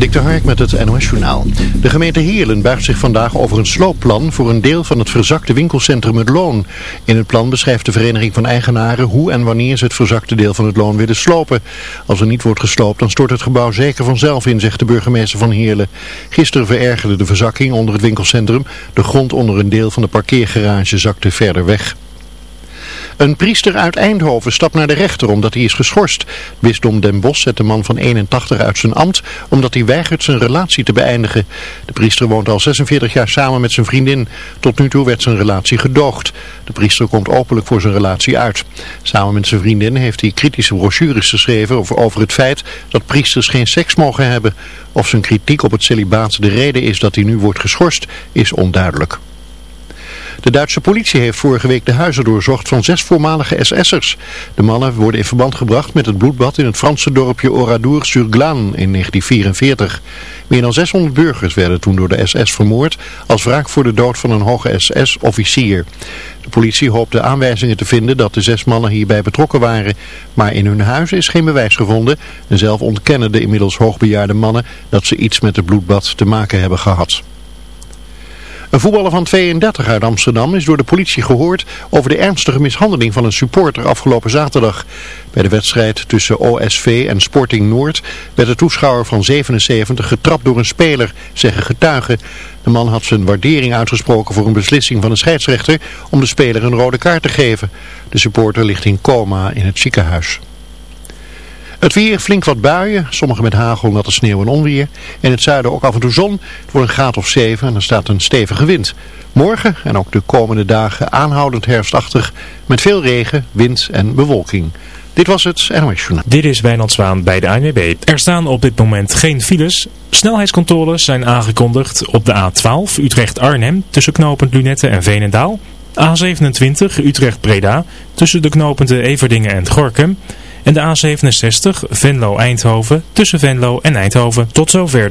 Dik de Hark met het NOS Journaal. De gemeente Heerlen buigt zich vandaag over een sloopplan voor een deel van het verzakte winkelcentrum Het Loon. In het plan beschrijft de vereniging van eigenaren hoe en wanneer ze het verzakte deel van het Loon willen slopen. Als er niet wordt gesloopt dan stort het gebouw zeker vanzelf in, zegt de burgemeester van Heerlen. Gisteren verergerde de verzakking onder het winkelcentrum. De grond onder een deel van de parkeergarage zakte verder weg. Een priester uit Eindhoven stapt naar de rechter omdat hij is geschorst. Bisdom Den Bosch zet de man van 81 uit zijn ambt omdat hij weigert zijn relatie te beëindigen. De priester woont al 46 jaar samen met zijn vriendin. Tot nu toe werd zijn relatie gedoogd. De priester komt openlijk voor zijn relatie uit. Samen met zijn vriendin heeft hij kritische brochures geschreven over, over het feit dat priesters geen seks mogen hebben. Of zijn kritiek op het celibaat de reden is dat hij nu wordt geschorst is onduidelijk. De Duitse politie heeft vorige week de huizen doorzocht van zes voormalige SS'ers. De mannen worden in verband gebracht met het bloedbad in het Franse dorpje Oradour-sur-Glane in 1944. Meer dan 600 burgers werden toen door de SS vermoord als wraak voor de dood van een hoge SS-officier. De politie hoopte aanwijzingen te vinden dat de zes mannen hierbij betrokken waren. Maar in hun huizen is geen bewijs gevonden en zelf ontkennen de inmiddels hoogbejaarde mannen dat ze iets met het bloedbad te maken hebben gehad. Een voetballer van 32 uit Amsterdam is door de politie gehoord over de ernstige mishandeling van een supporter afgelopen zaterdag. Bij de wedstrijd tussen OSV en Sporting Noord werd de toeschouwer van 77 getrapt door een speler, zeggen getuigen. De man had zijn waardering uitgesproken voor een beslissing van de scheidsrechter om de speler een rode kaart te geven. De supporter ligt in coma in het ziekenhuis. Het weer, flink wat buien, sommige met hagel, natte sneeuw en onweer. In het zuiden ook af en toe zon. Het wordt een graad of 7 en er staat een stevige wind. Morgen en ook de komende dagen aanhoudend herfstachtig met veel regen, wind en bewolking. Dit was het NOS. Dit is Wijnand Zwaan bij de ANWB. Er staan op dit moment geen files. Snelheidscontroles zijn aangekondigd op de A12 Utrecht-Arnhem tussen knooppunt Lunette en Veenendaal. A27 Utrecht-Breda tussen de knooppunten Everdingen en Gorkum. En de A67 Venlo-Eindhoven tussen Venlo en Eindhoven. Tot zover.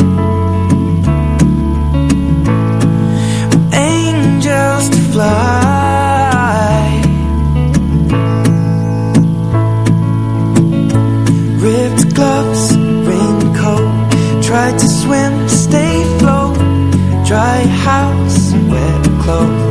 dry house wet clothes.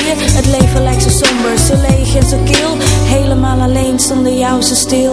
het leven lijkt zo somber, zo leeg en zo kil. Helemaal alleen zonder jou zo stil.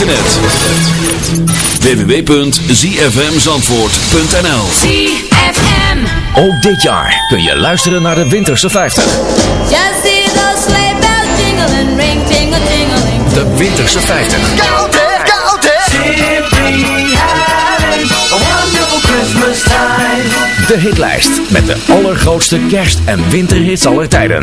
Internet. www.zfmzandvoort.nl ZFM. Ook dit jaar kun je luisteren naar de Winterse 50. Just see those sleigh bells jingling, ring tingle tingling. De Winterse 50. Koud hè, koud hè. Simply having a wonderful Christmas time. De hitlijst met de allergrootste kerst- en winterhits aller tijden.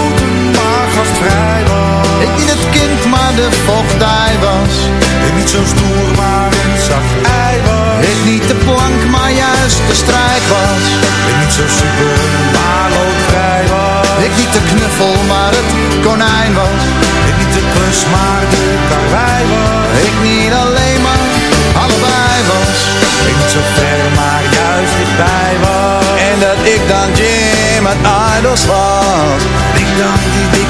de vochtdij was. Ik niet zo stoer, maar een zacht ei was. Ik niet de plank, maar juist de strijd was. Ik niet zo super, maar loodvrij was. Ik niet de knuffel, maar het konijn was. Ik niet de klus, maar de karwei was. Ik niet alleen, maar allebei was. Ik niet zo ver, maar juist dichtbij was. En dat ik dan Jim het Idols was. Ik dan die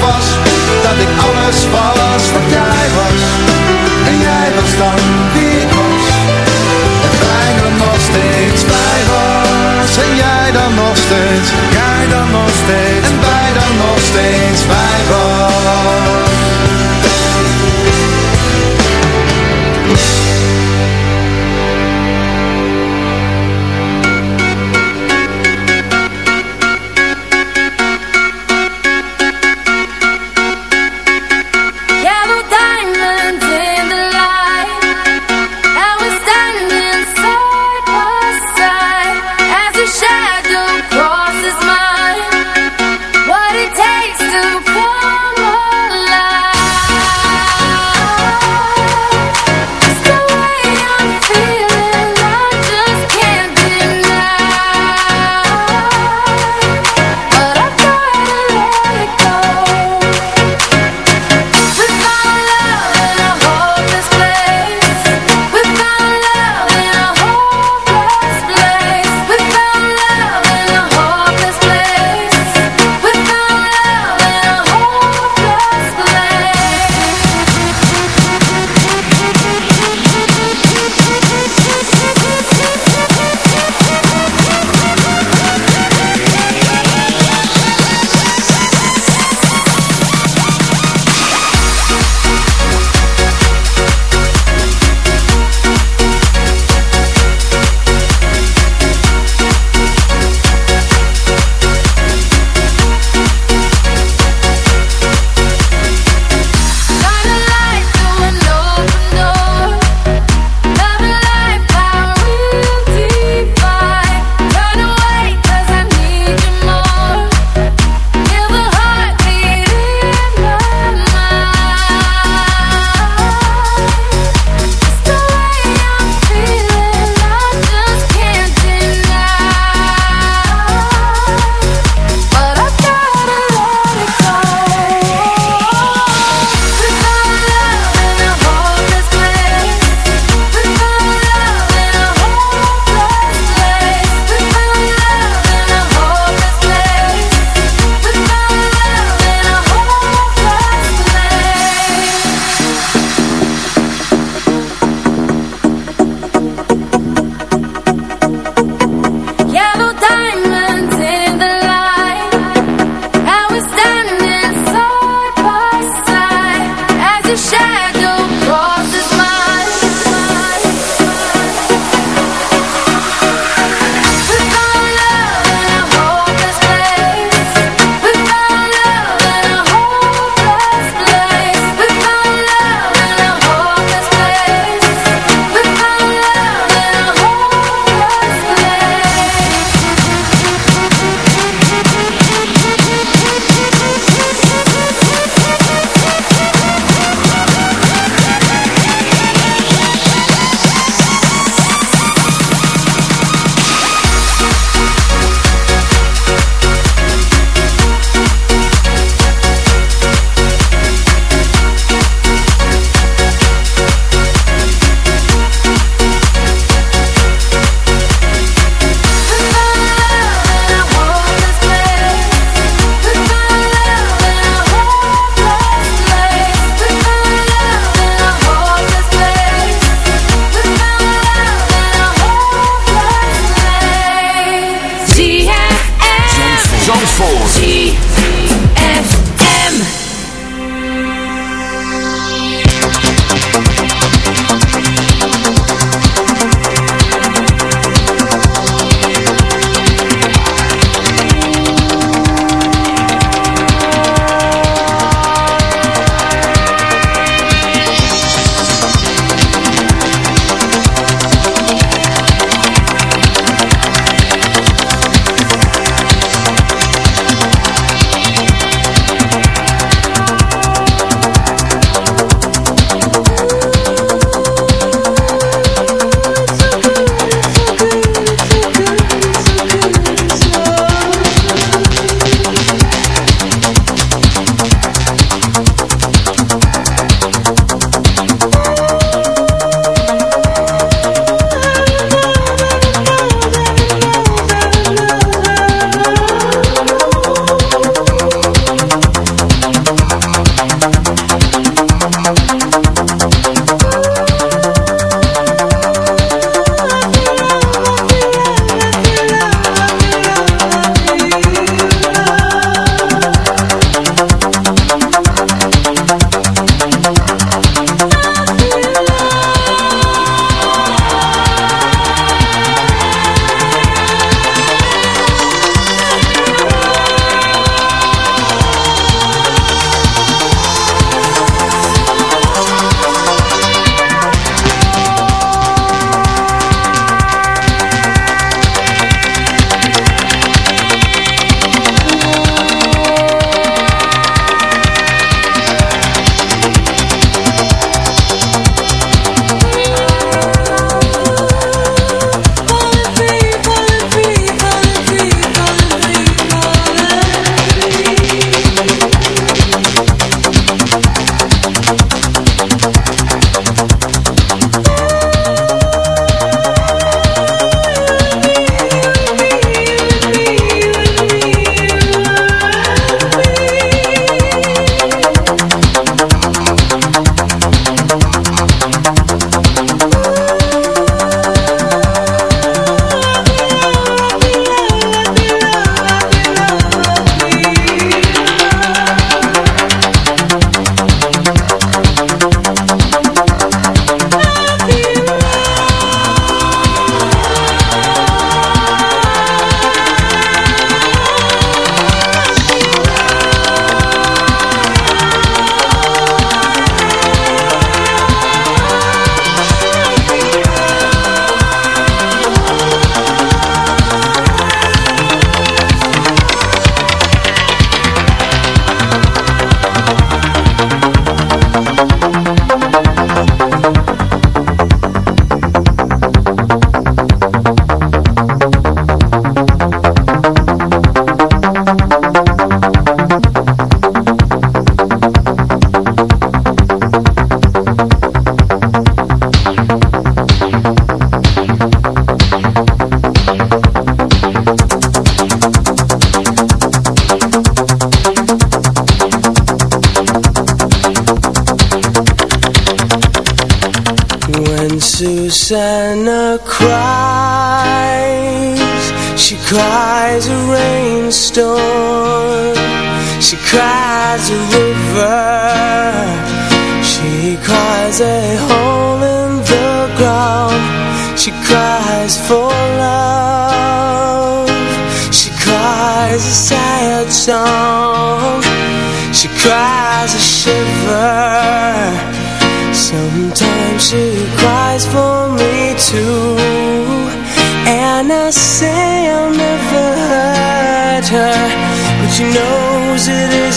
was Dat ik alles was wat jij was. En jij was dan wie En jij dan nog steeds. Jij dan nog steeds. En wij dan nog steeds. Bij was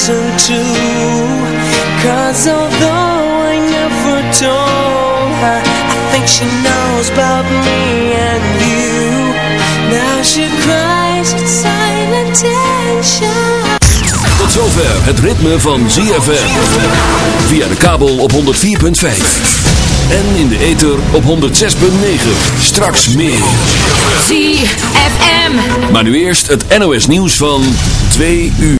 true Cause although I never told her I think she knows about me and you Now she cries with silent tension Tot zover het ritme van ZFM. Via de kabel op 104.5. En in de ether op 106.9. Straks meer. ZFM. Maar nu eerst het NOS nieuws van 2 uur.